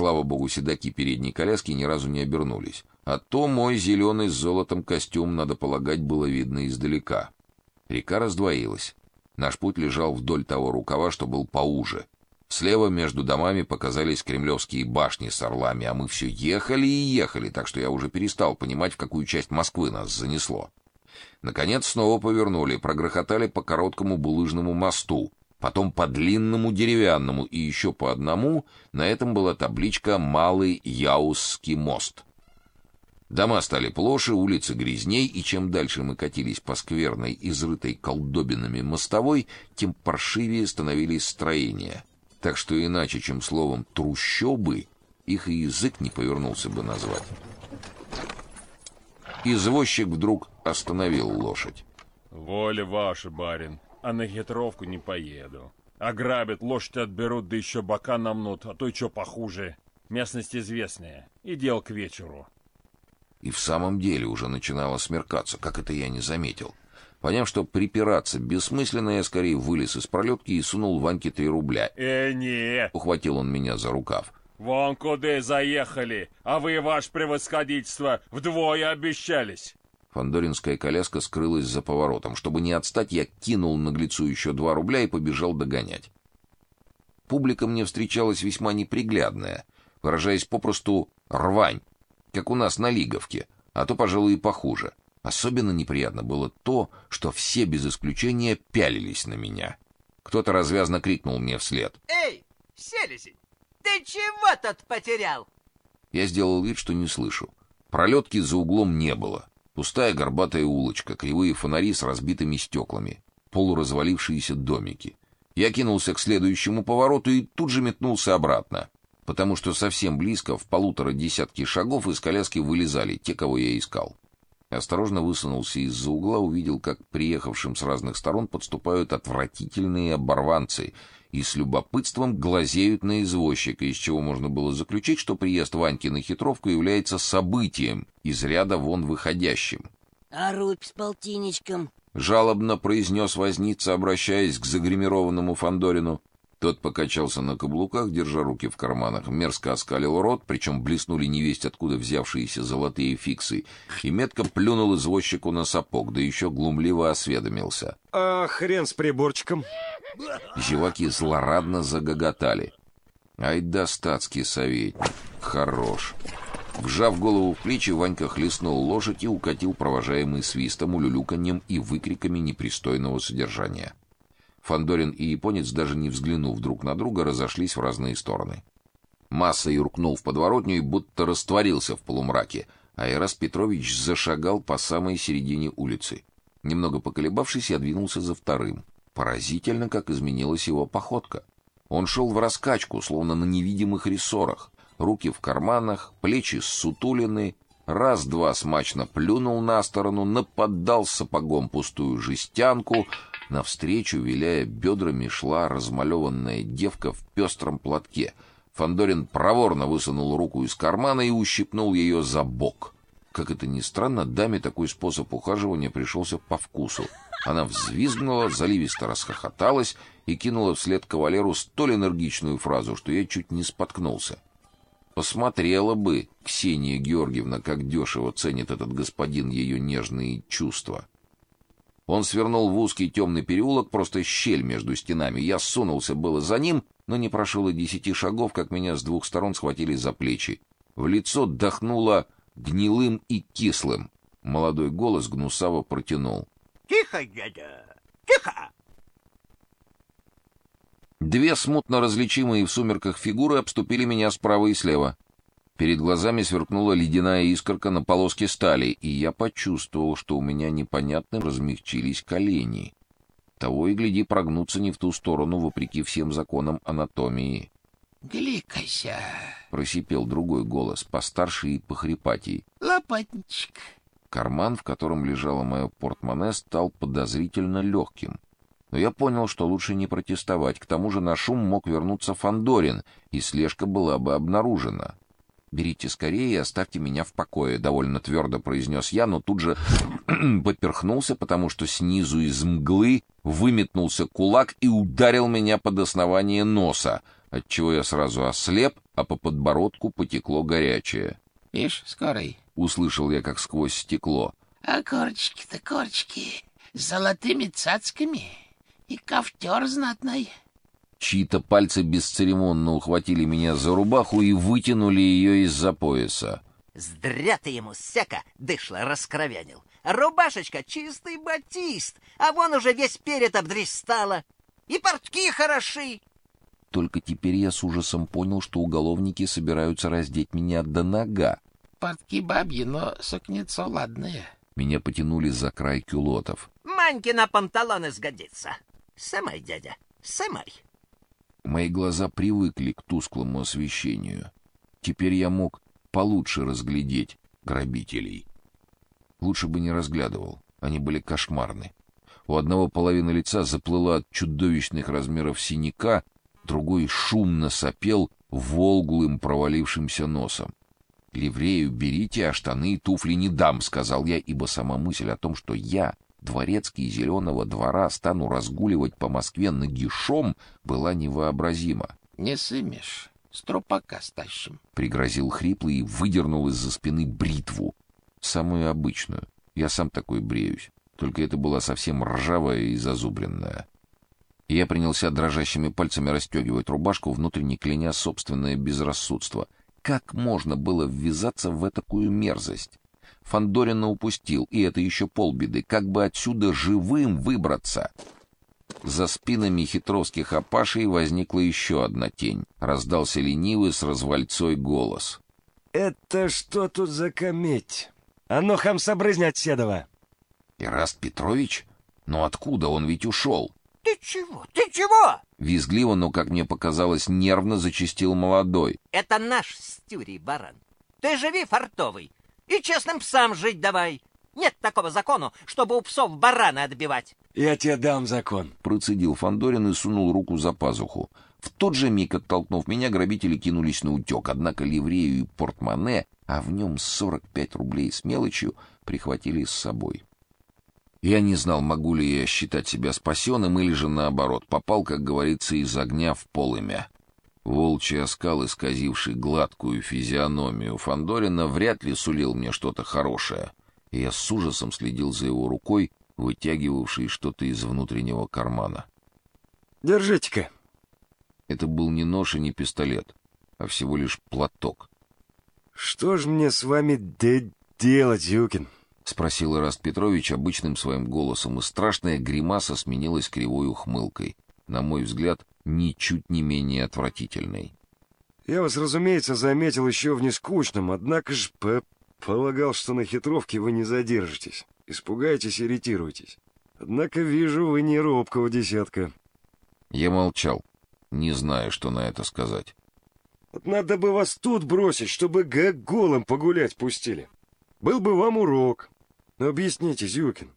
Слава богу, седаки передней коляски ни разу не обернулись. А то мой зеленый с золотом костюм, надо полагать, было видно издалека. Река раздвоилась. Наш путь лежал вдоль того рукава, что был поуже. Слева между домами показались кремлевские башни с орлами, а мы все ехали и ехали, так что я уже перестал понимать, в какую часть Москвы нас занесло. Наконец снова повернули, прогрохотали по короткому булыжному мосту, потом по длинному деревянному и еще по одному, на этом была табличка «Малый Яузский мост». Дома стали плоше, улицы грязней, и чем дальше мы катились по скверной, изрытой колдобинами мостовой, тем паршивее становились строения. Так что иначе, чем словом «трущобы», их и язык не повернулся бы назвать. Извозчик вдруг остановил лошадь. «Воля ваша, барин, а на хитровку не поеду. Ограбят, лошадь отберут, да еще бока намнут, а то и что похуже. Местность известная, и дел к вечеру». И в самом деле уже начинало смеркаться, как это я не заметил. Поняв, что припираться бессмысленно, я скорее вылез из пролетки и сунул Ваньке три рубля. «Э, не!» — ухватил он меня за рукав. «Вон куда заехали, а вы, ваше превосходительство, вдвое обещались!» Фандоринская коляска скрылась за поворотом. Чтобы не отстать, я кинул наглецу еще два рубля и побежал догонять. Публика мне встречалась весьма неприглядная, выражаясь попросту «рвань», как у нас на Лиговке, а то, пожалуй, и похуже. Особенно неприятно было то, что все без исключения пялились на меня. Кто-то развязно крикнул мне вслед. «Эй, селезень, ты чего тут потерял?» Я сделал вид, что не слышу. Пролетки за углом не было. Пустая горбатая улочка, кривые фонари с разбитыми стеклами, полуразвалившиеся домики. Я кинулся к следующему повороту и тут же метнулся обратно потому что совсем близко, в полутора десятки шагов из коляски вылезали те, кого я искал. Осторожно высунулся из-за угла, увидел, как приехавшим с разных сторон подступают отвратительные оборванцы и с любопытством глазеют на извозчика, из чего можно было заключить, что приезд Ваньки на хитровку является событием, из ряда вон выходящим. — А рубь с полтинничком? — жалобно произнес возница, обращаясь к загримированному Фандорину. Тот покачался на каблуках, держа руки в карманах, мерзко оскалил рот, причем блеснули невесть откуда взявшиеся золотые фиксы, и метко плюнул извозчику на сапог, да еще глумливо осведомился. — А хрен с приборчиком? Зеваки злорадно загоготали. Ай да статский советник, хорош. Вжав голову в плечи, Ванька хлестнул лошадь и укатил, провожаемый свистом, улюлюканьем и выкриками непристойного содержания. Фандорин и японец, даже не взглянув друг на друга, разошлись в разные стороны. Масса юркнул в подворотню и будто растворился в полумраке, а Ирас Петрович зашагал по самой середине улицы. Немного поколебавшись, я двинулся за вторым. Поразительно, как изменилась его походка. Он шел в раскачку, словно на невидимых рессорах, руки в карманах, плечи ссутулены, раз-два смачно плюнул на сторону, наподдал сапогом пустую жестянку — Навстречу, виляя бедрами, шла размалеванная девка в пестром платке. Фандорин проворно высунул руку из кармана и ущипнул ее за бок. Как это ни странно, даме такой способ ухаживания пришелся по вкусу. Она взвизгнула, заливисто расхохоталась и кинула вслед кавалеру столь энергичную фразу, что я чуть не споткнулся. Посмотрела бы Ксения Георгиевна, как дешево ценит этот господин ее нежные чувства. Он свернул в узкий темный переулок, просто щель между стенами. Я сунулся было за ним, но не прошел и десяти шагов, как меня с двух сторон схватили за плечи. В лицо дохнуло гнилым и кислым. Молодой голос гнусаво протянул: "Тихо, дядя. Тихо". Две смутно различимые в сумерках фигуры обступили меня справа и слева. Перед глазами сверкнула ледяная искорка на полоске стали, и я почувствовал, что у меня непонятно размягчились колени. Того и гляди прогнуться не в ту сторону, вопреки всем законам анатомии. «Гликайся!» — просипел другой голос, постарше и похрипатей. «Лопатничек!» Карман, в котором лежало мое портмоне, стал подозрительно легким. Но я понял, что лучше не протестовать. К тому же на шум мог вернуться Фандорин, и слежка была бы обнаружена. «Берите скорее и оставьте меня в покое», — довольно твердо произнес я, но тут же поперхнулся, потому что снизу из мглы выметнулся кулак и ударил меня под основание носа, отчего я сразу ослеп, а по подбородку потекло горячее. Ишь, скорый. Услышал я, как сквозь стекло. А корочки-то корочки с золотыми цацками и ковтер знатный. Чьи-то пальцы бесцеремонно ухватили меня за рубаху и вытянули ее из-за пояса. Здря ты ему, сяка, дышло раскровянил. Рубашечка — чистый батист, а вон уже весь перед обдристала. И портки хороши. Только теперь я с ужасом понял, что уголовники собираются раздеть меня до нога. Портки бабьи, но сукнецо ладное. Меня потянули за край кюлотов. Маньки на панталоны сгодится. Сымай, дядя, сымай. Мои глаза привыкли к тусклому освещению. Теперь я мог получше разглядеть грабителей. Лучше бы не разглядывал, они были кошмарны. У одного половина лица заплыла от чудовищных размеров синяка, другой шумно сопел волглым провалившимся носом. «Ливрею берите, а штаны и туфли не дам», — сказал я, ибо сама мысль о том, что я, дворецкий Зеленого двора, стану разгуливать по Москве нагишом, была невообразима. Не сымешь, с трупака стащим. Пригрозил хриплый и выдернул из-за спины бритву. Самую обычную. Я сам такой бреюсь. Только это была совсем ржавая и зазубренная. Я принялся дрожащими пальцами расстегивать рубашку, внутренне кляня собственное безрассудство — как можно было ввязаться в такую мерзость? Фандорина упустил, и это еще полбеды. Как бы отсюда живым выбраться? За спинами хитровских опашей возникла еще одна тень. Раздался ленивый с развальцой голос. «Это что тут за кометь? А ну, хамса брызнять седова!» «Ираст Петрович? Но откуда? Он ведь ушел!» Ты чего? Ты чего? Визгливо, но, как мне показалось, нервно зачастил молодой. Это наш стюрий баран. Ты живи фартовый и честным псам жить давай. Нет такого закона, чтобы у псов барана отбивать. Я тебе дам закон. Процедил Фандорин и сунул руку за пазуху. В тот же миг, оттолкнув меня, грабители кинулись на утек, однако ливрею и портмоне, а в нем 45 рублей с мелочью, прихватили с собой. Я не знал, могу ли я считать себя спасенным или же наоборот, попал, как говорится, из огня в полымя. Волчий оскал, исказивший гладкую физиономию Фандорина, вряд ли сулил мне что-то хорошее. И я с ужасом следил за его рукой, вытягивавшей что-то из внутреннего кармана. Держите-ка. Это был не нож и не пистолет, а всего лишь платок. Что ж мне с вами де делать, Юкин? Спросил Ираст Петрович обычным своим голосом, и страшная гримаса сменилась кривой ухмылкой, на мой взгляд, ничуть не менее отвратительной. Я вас, разумеется, заметил еще в нескучном, однако ж по полагал, что на хитровке вы не задержитесь. Испугаетесь и ретируетесь. Однако вижу, вы не робкого десятка. Я молчал, не зная, что на это сказать. Вот надо бы вас тут бросить, чтобы г голым погулять пустили. Был бы вам урок. Но объясните, Зюкин,